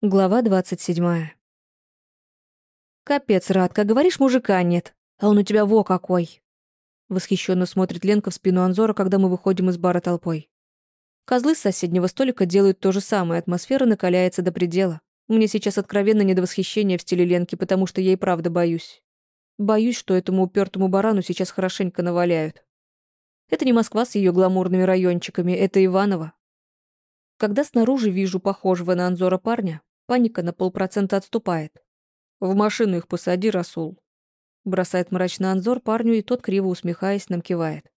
Глава двадцать седьмая. «Капец, Радка, говоришь, мужика нет, а он у тебя во какой!» Восхищенно смотрит Ленка в спину Анзора, когда мы выходим из бара толпой. Козлы с соседнего столика делают то же самое, атмосфера накаляется до предела. Мне сейчас откровенно не до восхищения в стиле Ленки, потому что я и правда боюсь. Боюсь, что этому упертому барану сейчас хорошенько наваляют. Это не Москва с ее гламурными райончиками, это Иваново. Когда снаружи вижу похожего на Анзора парня, Паника на полпроцента отступает. «В машину их посади, Расул». Бросает мрачный Анзор парню, и тот, криво усмехаясь, нам кивает.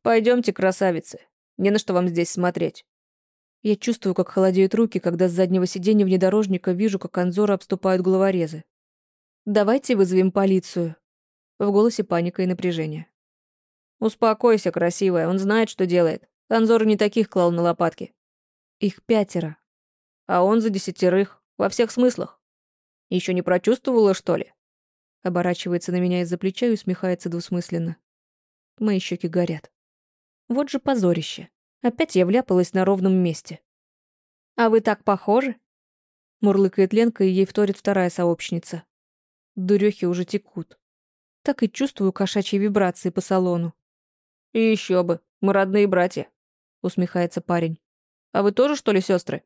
Пойдемте, красавицы. Не на что вам здесь смотреть». Я чувствую, как холодеют руки, когда с заднего сиденья внедорожника вижу, как Анзора обступают головорезы. «Давайте вызовем полицию». В голосе паника и напряжение. «Успокойся, красивая, он знает, что делает. Анзор не таких клал на лопатки». «Их пятеро. А он за десятерых. Во всех смыслах. Еще не прочувствовала, что ли? Оборачивается на меня из-за плеча и усмехается двусмысленно. Мои щеки горят. Вот же позорище. Опять я вляпалась на ровном месте. «А вы так похожи?» Мурлыкает Ленка, и ей вторит вторая сообщница. Дурехи уже текут. Так и чувствую кошачьи вибрации по салону. «И еще бы, мы родные братья», — усмехается парень. «А вы тоже, что ли, сестры?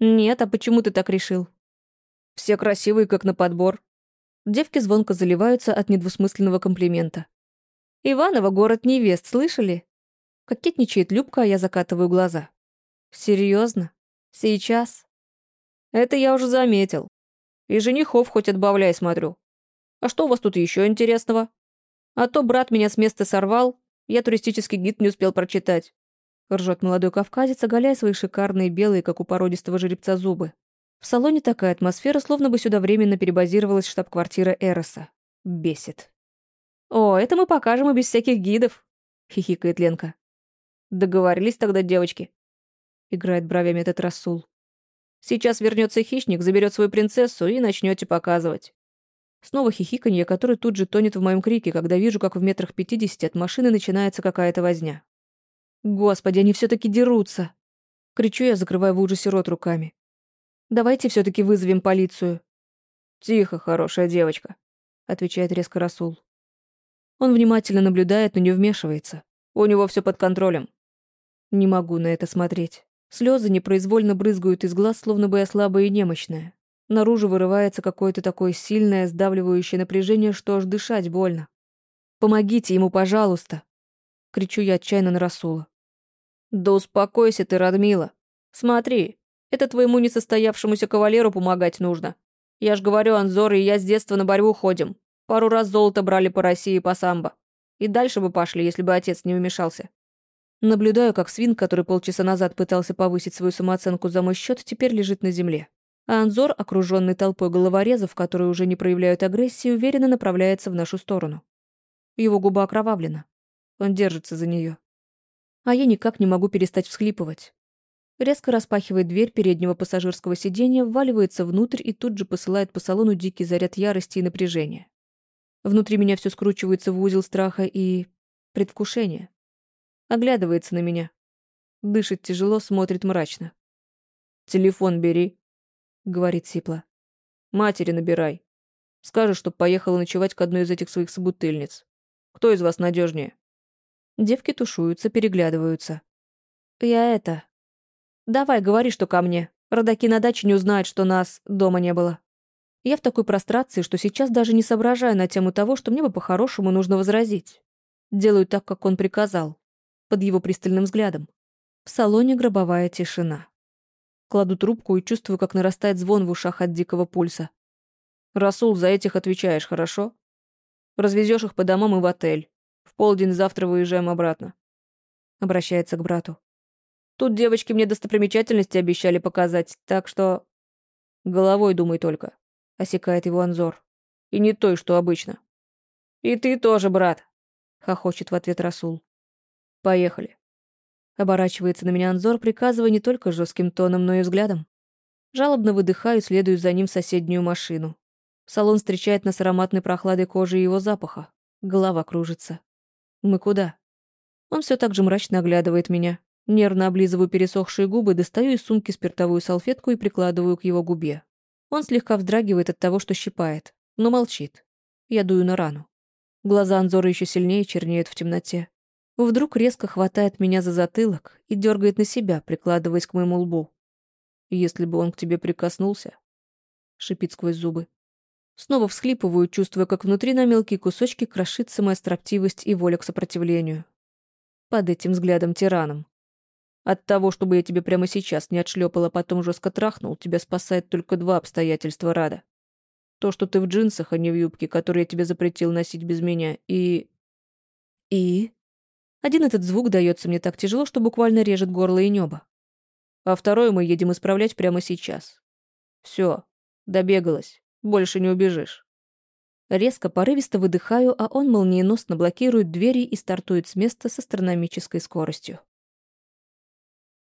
«Нет, а почему ты так решил?» «Все красивые, как на подбор». Девки звонко заливаются от недвусмысленного комплимента. «Иваново — город невест, слышали?» Кокетничает Любка, а я закатываю глаза. «Серьезно? Сейчас?» «Это я уже заметил. И женихов хоть отбавляй, смотрю. А что у вас тут еще интересного? А то брат меня с места сорвал, я туристический гид не успел прочитать. Ржет молодой кавказец, оголяя свои шикарные белые, как у породистого жеребца, зубы. В салоне такая атмосфера, словно бы сюда временно перебазировалась штаб-квартира Эроса. Бесит. «О, это мы покажем и без всяких гидов», — хихикает Ленка. «Договорились тогда, девочки», — играет бровями этот Расул. «Сейчас вернется хищник, заберет свою принцессу и начнете показывать». Снова хихиканье, которое тут же тонет в моем крике, когда вижу, как в метрах пятидесяти от машины начинается какая-то возня. Господи, они все-таки дерутся. Кричу я, закрывая в ужасе рот руками. Давайте все-таки вызовем полицию. Тихо, хорошая девочка, отвечает резко Расул. Он внимательно наблюдает, но не вмешивается. У него все под контролем. Не могу на это смотреть. Слезы непроизвольно брызгают из глаз, словно бы я слабая и немощная. Наружу вырывается какое-то такое сильное, сдавливающее напряжение, что аж дышать больно. «Помогите ему, пожалуйста!» Кричу я отчаянно на Расула. «Да успокойся ты, Радмила. Смотри, это твоему несостоявшемуся кавалеру помогать нужно. Я ж говорю, Анзор и я с детства на борьбу ходим. Пару раз золото брали по России и по самбо. И дальше бы пошли, если бы отец не вмешался. Наблюдаю, как свин, который полчаса назад пытался повысить свою самооценку за мой счет, теперь лежит на земле. А Анзор, окруженный толпой головорезов, которые уже не проявляют агрессии, уверенно направляется в нашу сторону. Его губа окровавлена. Он держится за нее а я никак не могу перестать всхлипывать. Резко распахивает дверь переднего пассажирского сиденья, вваливается внутрь и тут же посылает по салону дикий заряд ярости и напряжения. Внутри меня все скручивается в узел страха и... предвкушения. Оглядывается на меня. Дышит тяжело, смотрит мрачно. «Телефон бери», — говорит Сипла. «Матери набирай. Скажешь, чтоб поехала ночевать к одной из этих своих собутыльниц. Кто из вас надежнее? Девки тушуются, переглядываются. «Я это...» «Давай, говори, что ко мне. Родаки на даче не узнают, что нас дома не было». Я в такой прострации, что сейчас даже не соображаю на тему того, что мне бы по-хорошему нужно возразить. Делаю так, как он приказал. Под его пристальным взглядом. В салоне гробовая тишина. Кладу трубку и чувствую, как нарастает звон в ушах от дикого пульса. «Расул, за этих отвечаешь, хорошо? Развезешь их по домам и в отель. Полдень завтра выезжаем обратно. Обращается к брату. Тут девочки мне достопримечательности обещали показать, так что... Головой думай только. Осекает его Анзор. И не той, что обычно. И ты тоже, брат. Хохочет в ответ Расул. Поехали. Оборачивается на меня Анзор, приказывая не только жестким тоном, но и взглядом. Жалобно выдыхаю следую за ним в соседнюю машину. Салон встречает нас ароматной прохладой кожи и его запаха. Голова кружится. Мы куда? Он все так же мрачно оглядывает меня. Нервно облизываю пересохшие губы, достаю из сумки спиртовую салфетку и прикладываю к его губе. Он слегка вздрагивает от того, что щипает, но молчит. Я дую на рану. Глаза Анзора еще сильнее чернеют в темноте. Вдруг резко хватает меня за затылок и дергает на себя, прикладываясь к моему лбу. «Если бы он к тебе прикоснулся...» — шипит сквозь зубы. Снова всхлипываю, чувствуя, как внутри на мелкие кусочки крошится моя строптивость и воля к сопротивлению. Под этим взглядом тираном. От того, чтобы я тебе прямо сейчас не отшлепал, а потом жестко трахнул, тебя спасает только два обстоятельства, Рада. То, что ты в джинсах, а не в юбке, которые я тебе запретил носить без меня, и... И? Один этот звук дается мне так тяжело, что буквально режет горло и небо. А второе мы едем исправлять прямо сейчас. Все, добегалась, больше не убежишь. Резко, порывисто выдыхаю, а он молниеносно блокирует двери и стартует с места с астрономической скоростью.